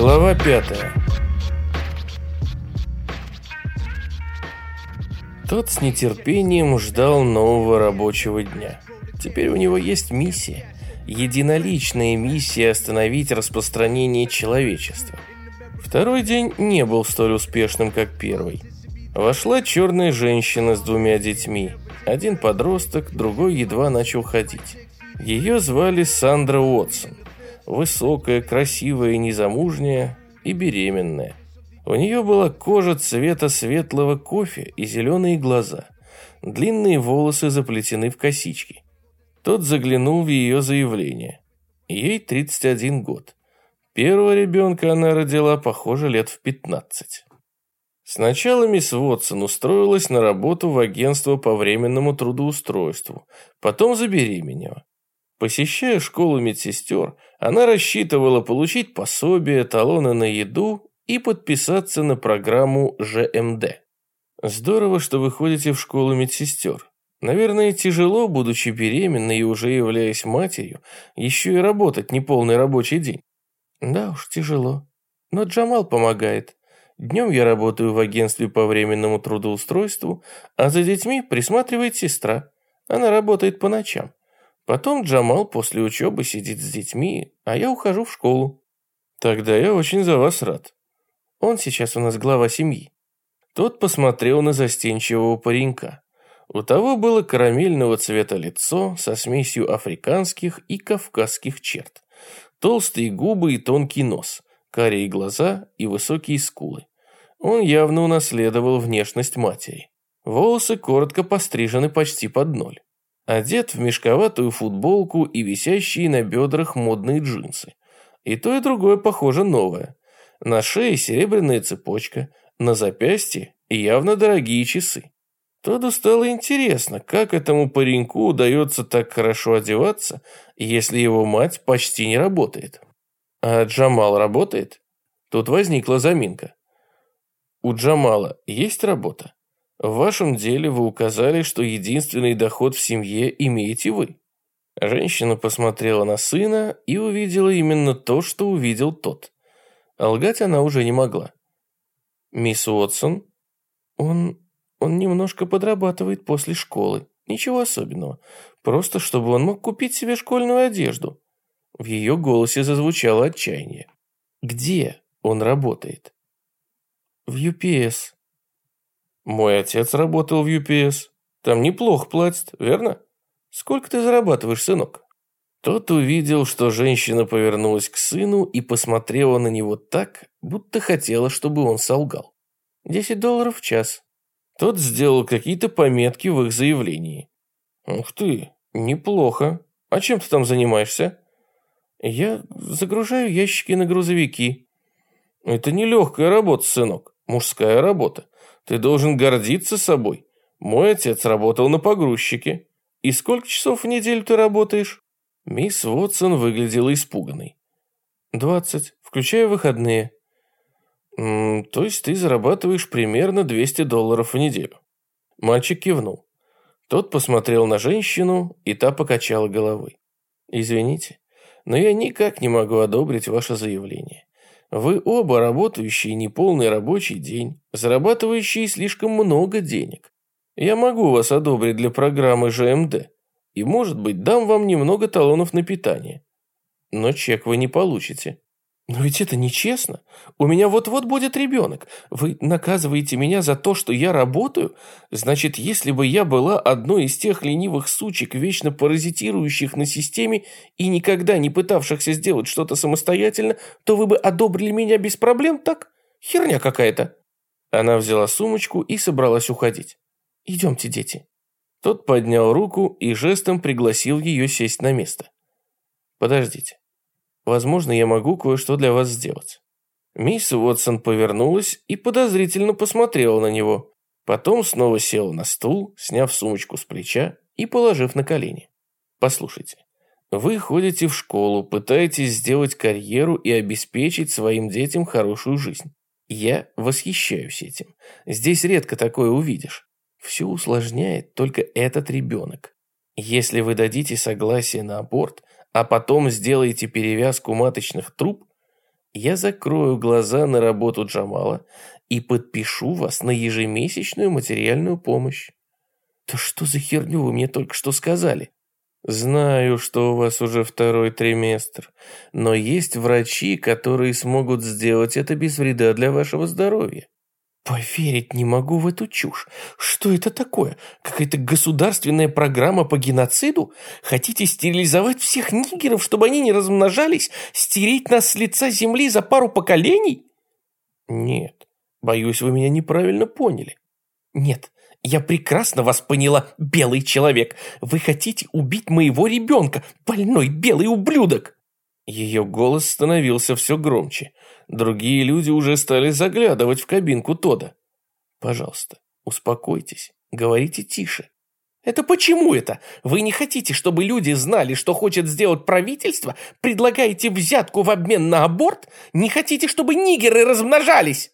Глава пятая. Тот с нетерпением ждал нового рабочего дня. Теперь у него есть миссия. Единоличная миссия остановить распространение человечества. Второй день не был столь успешным, как первый. Вошла черная женщина с двумя детьми. Один подросток, другой едва начал ходить. Ее звали Сандра Уотсон. Высокая, красивая, незамужняя и беременная. У нее была кожа цвета светлого кофе и зеленые глаза. Длинные волосы заплетены в косички. Тот заглянул в ее заявление. Ей 31 год. Первого ребенка она родила, похоже, лет в 15. Сначала мисс Вотсон устроилась на работу в агентство по временному трудоустройству, потом забеременела. Посещая школу медсестер, она рассчитывала получить пособие, талоны на еду и подписаться на программу ЖМД. Здорово, что вы ходите в школу медсестер. Наверное, тяжело, будучи беременной и уже являясь матерью, еще и работать неполный рабочий день. Да уж, тяжело. Но Джамал помогает. Днем я работаю в агентстве по временному трудоустройству, а за детьми присматривает сестра. Она работает по ночам. Потом Джамал после учебы сидит с детьми, а я ухожу в школу. Тогда я очень за вас рад. Он сейчас у нас глава семьи. Тот посмотрел на застенчивого паренька. У того было карамельного цвета лицо со смесью африканских и кавказских черт. Толстые губы и тонкий нос, карие глаза и высокие скулы. Он явно унаследовал внешность матери. Волосы коротко пострижены почти под ноль. Одет в мешковатую футболку и висящие на бедрах модные джинсы. И то, и другое похоже новое. На шее серебряная цепочка, на запястье явно дорогие часы. Тоду стало интересно, как этому пареньку удается так хорошо одеваться, если его мать почти не работает. А Джамал работает? Тут возникла заминка. У Джамала есть работа? В вашем деле вы указали, что единственный доход в семье имеете вы. Женщина посмотрела на сына и увидела именно то, что увидел тот. А лгать она уже не могла. Мисс Уотсон, он... он немножко подрабатывает после школы. Ничего особенного. Просто чтобы он мог купить себе школьную одежду. В ее голосе зазвучало отчаяние. Где он работает? В UPS. Мой отец работал в UPS. Там неплохо платят, верно? Сколько ты зарабатываешь, сынок? Тот увидел, что женщина повернулась к сыну и посмотрела на него так, будто хотела, чтобы он солгал. Десять долларов в час. Тот сделал какие-то пометки в их заявлении. Ух ты, неплохо. А чем ты там занимаешься? Я загружаю ящики на грузовики. Это нелегкая работа, сынок. Мужская работа. Ты должен гордиться собой. Мой отец работал на погрузчике. И сколько часов в неделю ты работаешь? Мисс Вотсон выглядела испуганной. «Двадцать, включая выходные». М -м, «То есть ты зарабатываешь примерно 200 долларов в неделю?» Мальчик кивнул. Тот посмотрел на женщину, и та покачала головой. «Извините, но я никак не могу одобрить ваше заявление. Вы оба работающие неполный рабочий день, зарабатывающие слишком много денег. Я могу вас одобрить для программы ЖМД и, может быть, дам вам немного талонов на питание. Но чек вы не получите. Но ведь это нечестно. У меня вот-вот будет ребенок. Вы наказываете меня за то, что я работаю? Значит, если бы я была одной из тех ленивых сучек, вечно паразитирующих на системе и никогда не пытавшихся сделать что-то самостоятельно, то вы бы одобрили меня без проблем, так? Херня какая-то. Она взяла сумочку и собралась уходить. Идемте, дети. Тот поднял руку и жестом пригласил ее сесть на место. Подождите. Возможно, я могу кое-что для вас сделать». Мисс Уотсон повернулась и подозрительно посмотрела на него. Потом снова села на стул, сняв сумочку с плеча и положив на колени. «Послушайте, вы ходите в школу, пытаетесь сделать карьеру и обеспечить своим детям хорошую жизнь. Я восхищаюсь этим. Здесь редко такое увидишь. Все усложняет только этот ребенок. Если вы дадите согласие на аборт, а потом сделаете перевязку маточных труб, я закрою глаза на работу Джамала и подпишу вас на ежемесячную материальную помощь. Да что за херню вы мне только что сказали? Знаю, что у вас уже второй триместр, но есть врачи, которые смогут сделать это без вреда для вашего здоровья. Поверить не могу в эту чушь. Что это такое? Какая-то государственная программа по геноциду? Хотите стерилизовать всех нигеров, чтобы они не размножались? Стереть нас с лица земли за пару поколений? Нет, боюсь, вы меня неправильно поняли. Нет, я прекрасно вас поняла, белый человек. Вы хотите убить моего ребенка, больной белый ублюдок. Ее голос становился все громче. Другие люди уже стали заглядывать в кабинку Тода. «Пожалуйста, успокойтесь, говорите тише». «Это почему это? Вы не хотите, чтобы люди знали, что хочет сделать правительство? Предлагаете взятку в обмен на аборт? Не хотите, чтобы нигеры размножались?»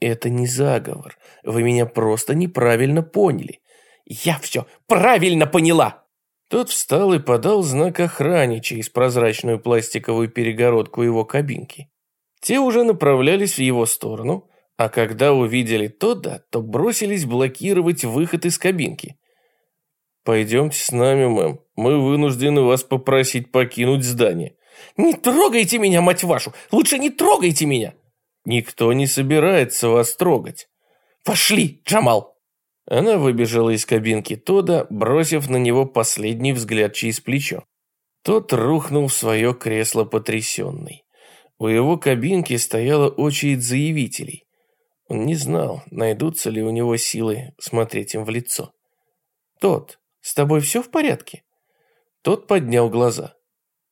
«Это не заговор. Вы меня просто неправильно поняли». «Я все правильно поняла!» Тот встал и подал знак охране через прозрачную пластиковую перегородку его кабинки. Те уже направлялись в его сторону, а когда увидели Тодда, то бросились блокировать выход из кабинки. «Пойдемте с нами, мэм. Мы вынуждены вас попросить покинуть здание». «Не трогайте меня, мать вашу! Лучше не трогайте меня!» «Никто не собирается вас трогать». «Пошли, Джамал!» Она выбежала из кабинки Тода, бросив на него последний взгляд через плечо. Тот рухнул в свое кресло потрясенный. У его кабинки стояла очередь заявителей. Он не знал, найдутся ли у него силы смотреть им в лицо. «Тот, с тобой все в порядке?» Тот поднял глаза.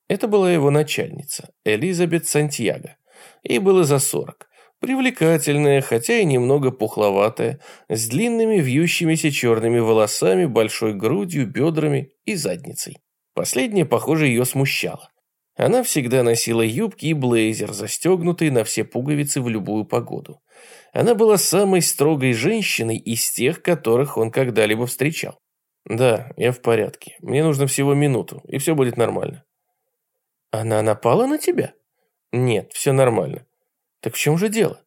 Это была его начальница, Элизабет Сантьяго. Ей было за сорок. Привлекательная, хотя и немного пухловатая, с длинными вьющимися черными волосами, большой грудью, бедрами и задницей. Последнее, похоже, ее смущало. Она всегда носила юбки и блейзер, застегнутый на все пуговицы в любую погоду. Она была самой строгой женщиной из тех, которых он когда-либо встречал. «Да, я в порядке. Мне нужно всего минуту, и все будет нормально». «Она напала на тебя?» «Нет, все нормально. Так в чем же дело?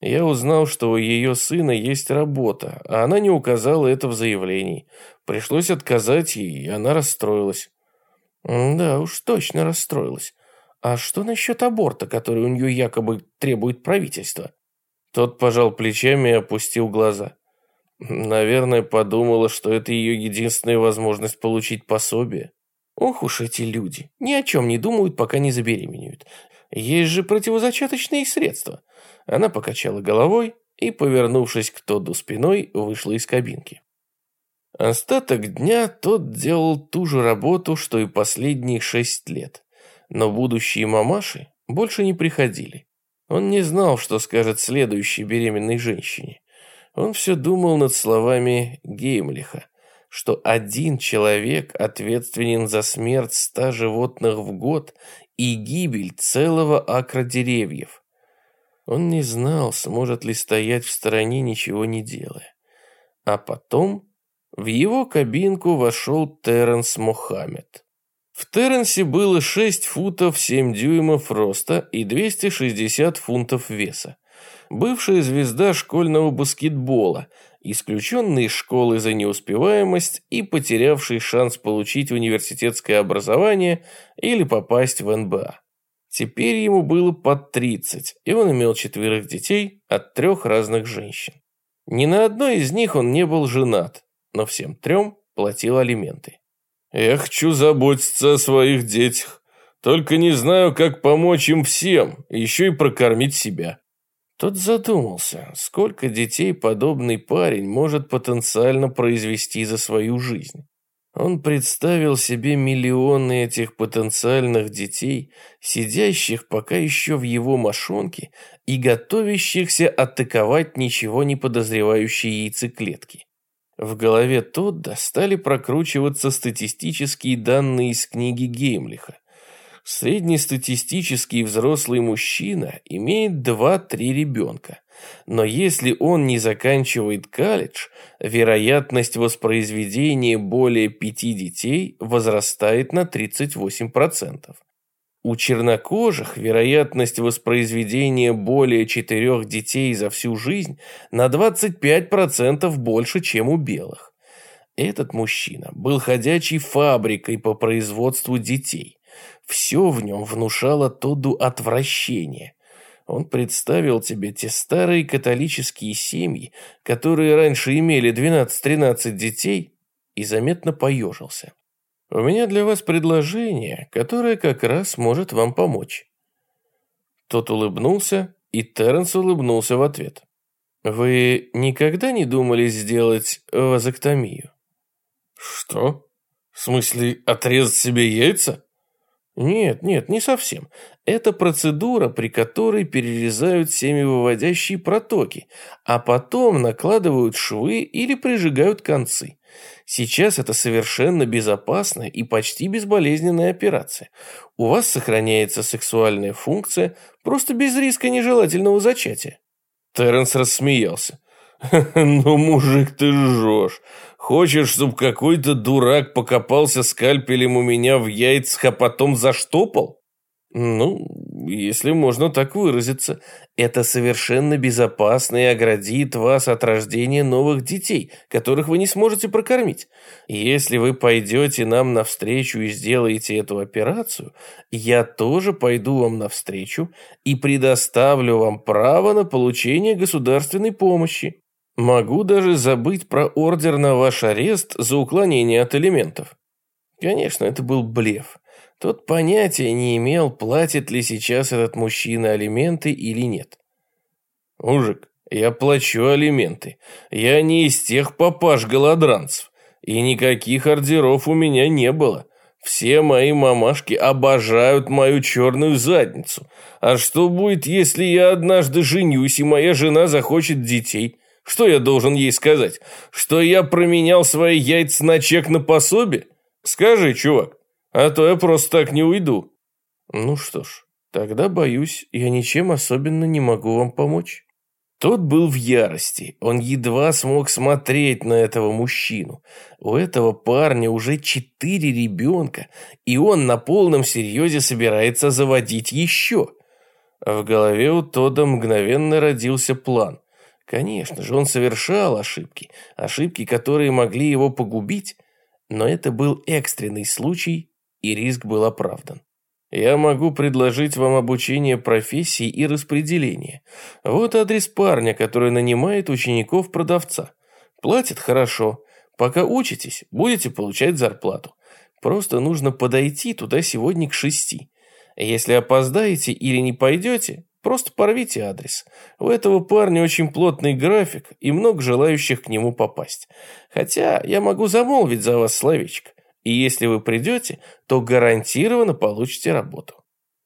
Я узнал, что у ее сына есть работа, а она не указала это в заявлении. Пришлось отказать ей, и она расстроилась. Да уж, точно расстроилась. А что насчет аборта, который у нее якобы требует правительство? Тот пожал плечами и опустил глаза. Наверное, подумала, что это ее единственная возможность получить пособие. Ох уж эти люди, ни о чем не думают, пока не забеременеют. Есть же противозачаточные средства. Она покачала головой и, повернувшись к Тодду спиной, вышла из кабинки. Остаток дня тот делал ту же работу, что и последние шесть лет. Но будущие мамаши больше не приходили. Он не знал, что скажет следующей беременной женщине. Он все думал над словами Геймлиха, что один человек ответственен за смерть ста животных в год и гибель целого акра деревьев. Он не знал, сможет ли стоять в стороне, ничего не делая. А потом в его кабинку вошел Терренс Мохаммед. В Терренсе было 6 футов 7 дюймов роста и 260 фунтов веса. Бывшая звезда школьного баскетбола, исключенный из школы за неуспеваемость и потерявший шанс получить университетское образование или попасть в НБА. Теперь ему было под 30, и он имел четверых детей от трех разных женщин. Ни на одной из них он не был женат, но всем трем платил алименты. «Я хочу заботиться о своих детях, только не знаю, как помочь им всем, еще и прокормить себя», тот задумался, сколько детей подобный парень может потенциально произвести за свою жизнь. Он представил себе миллионы этих потенциальных детей, сидящих пока еще в его мошонке и готовящихся атаковать ничего не подозревающие яйцеклетки. В голове Тодда стали прокручиваться статистические данные из книги Геймлиха. Среднестатистический взрослый мужчина имеет 2-3 ребенка. Но если он не заканчивает колледж, вероятность воспроизведения более 5 детей возрастает на 38%. У чернокожих вероятность воспроизведения более четырех детей за всю жизнь на 25% больше, чем у белых. Этот мужчина был ходячей фабрикой по производству детей. Все в нем внушало Тодду отвращение. Он представил тебе те старые католические семьи, которые раньше имели 12-13 детей, и заметно поежился. У меня для вас предложение, которое как раз может вам помочь». Тот улыбнулся, и Терренс улыбнулся в ответ. «Вы никогда не думали сделать вазоктомию?» «Что? В смысле, отрезать себе яйца?» Нет, нет, не совсем. Это процедура, при которой перерезают семявыводящие протоки, а потом накладывают швы или прижигают концы. Сейчас это совершенно безопасная и почти безболезненная операция. У вас сохраняется сексуальная функция, просто без риска нежелательного зачатия. Терренс рассмеялся. «Ну, мужик, ты жжешь. Хочешь, чтобы какой-то дурак покопался скальпелем у меня в яйцах, а потом заштопал?» Ну, если можно так выразиться, это совершенно безопасно и оградит вас от рождения новых детей, которых вы не сможете прокормить. Если вы пойдете нам навстречу и сделаете эту операцию, я тоже пойду вам навстречу и предоставлю вам право на получение государственной помощи. Могу даже забыть про ордер на ваш арест за уклонение от элементов. Конечно, это был блеф. Тот понятия не имел, платит ли сейчас этот мужчина алименты или нет. «Мужик, я плачу алименты. Я не из тех папаш-голодранцев. И никаких ордеров у меня не было. Все мои мамашки обожают мою черную задницу. А что будет, если я однажды женюсь, и моя жена захочет детей?» Что я должен ей сказать? Что я променял свои яйца на чек на пособие? Скажи, чувак, а то я просто так не уйду. Ну что ж, тогда, боюсь, я ничем особенно не могу вам помочь. Тот был в ярости. Он едва смог смотреть на этого мужчину. У этого парня уже четыре ребенка, и он на полном серьезе собирается заводить еще. В голове у Тода мгновенно родился план. Конечно же, он совершал ошибки, ошибки, которые могли его погубить, но это был экстренный случай, и риск был оправдан. Я могу предложить вам обучение профессии и распределение. Вот адрес парня, который нанимает учеников продавца. Платит хорошо. Пока учитесь, будете получать зарплату. Просто нужно подойти туда сегодня к шести. Если опоздаете или не пойдете, Просто порвите адрес. У этого парня очень плотный график и много желающих к нему попасть. Хотя я могу замолвить за вас словечко. И если вы придете, то гарантированно получите работу.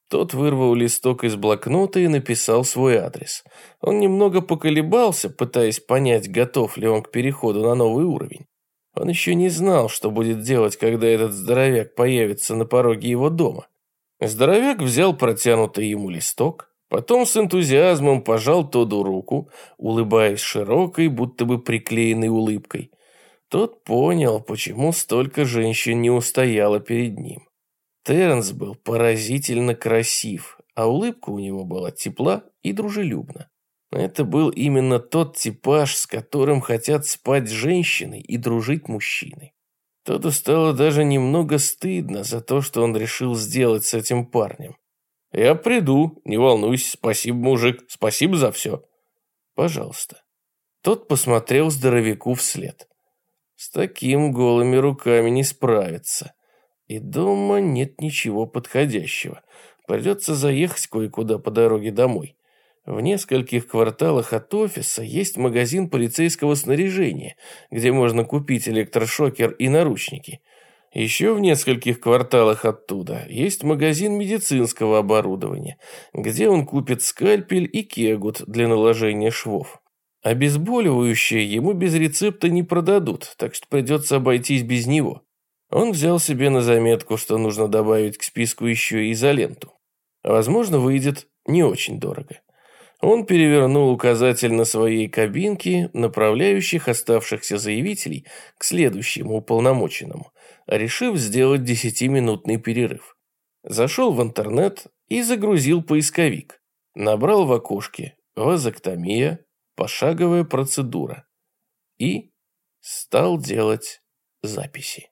Тот вырвал листок из блокнота и написал свой адрес. Он немного поколебался, пытаясь понять, готов ли он к переходу на новый уровень. Он еще не знал, что будет делать, когда этот здоровяк появится на пороге его дома. Здоровяк взял протянутый ему листок, Потом с энтузиазмом пожал Тоду руку, улыбаясь широкой, будто бы приклеенной улыбкой. Тот понял, почему столько женщин не устояло перед ним. Терренс был поразительно красив, а улыбка у него была тепла и дружелюбна. Это был именно тот типаж, с которым хотят спать женщины и дружить мужчины. Тоду стало даже немного стыдно за то, что он решил сделать с этим парнем. «Я приду, не волнуйся, спасибо, мужик, спасибо за все». «Пожалуйста». Тот посмотрел здоровяку вслед. С таким голыми руками не справиться. И дома нет ничего подходящего. Придется заехать кое-куда по дороге домой. В нескольких кварталах от офиса есть магазин полицейского снаряжения, где можно купить электрошокер и наручники. Еще в нескольких кварталах оттуда есть магазин медицинского оборудования, где он купит скальпель и кегут для наложения швов. Обезболивающее ему без рецепта не продадут, так что придется обойтись без него. Он взял себе на заметку, что нужно добавить к списку еще и изоленту. Возможно, выйдет не очень дорого. Он перевернул указатель на своей кабинке, направляющих оставшихся заявителей к следующему уполномоченному, решив сделать десятиминутный перерыв. Зашел в интернет и загрузил поисковик. Набрал в окошке «вазоктомия», «пошаговая процедура» и стал делать записи.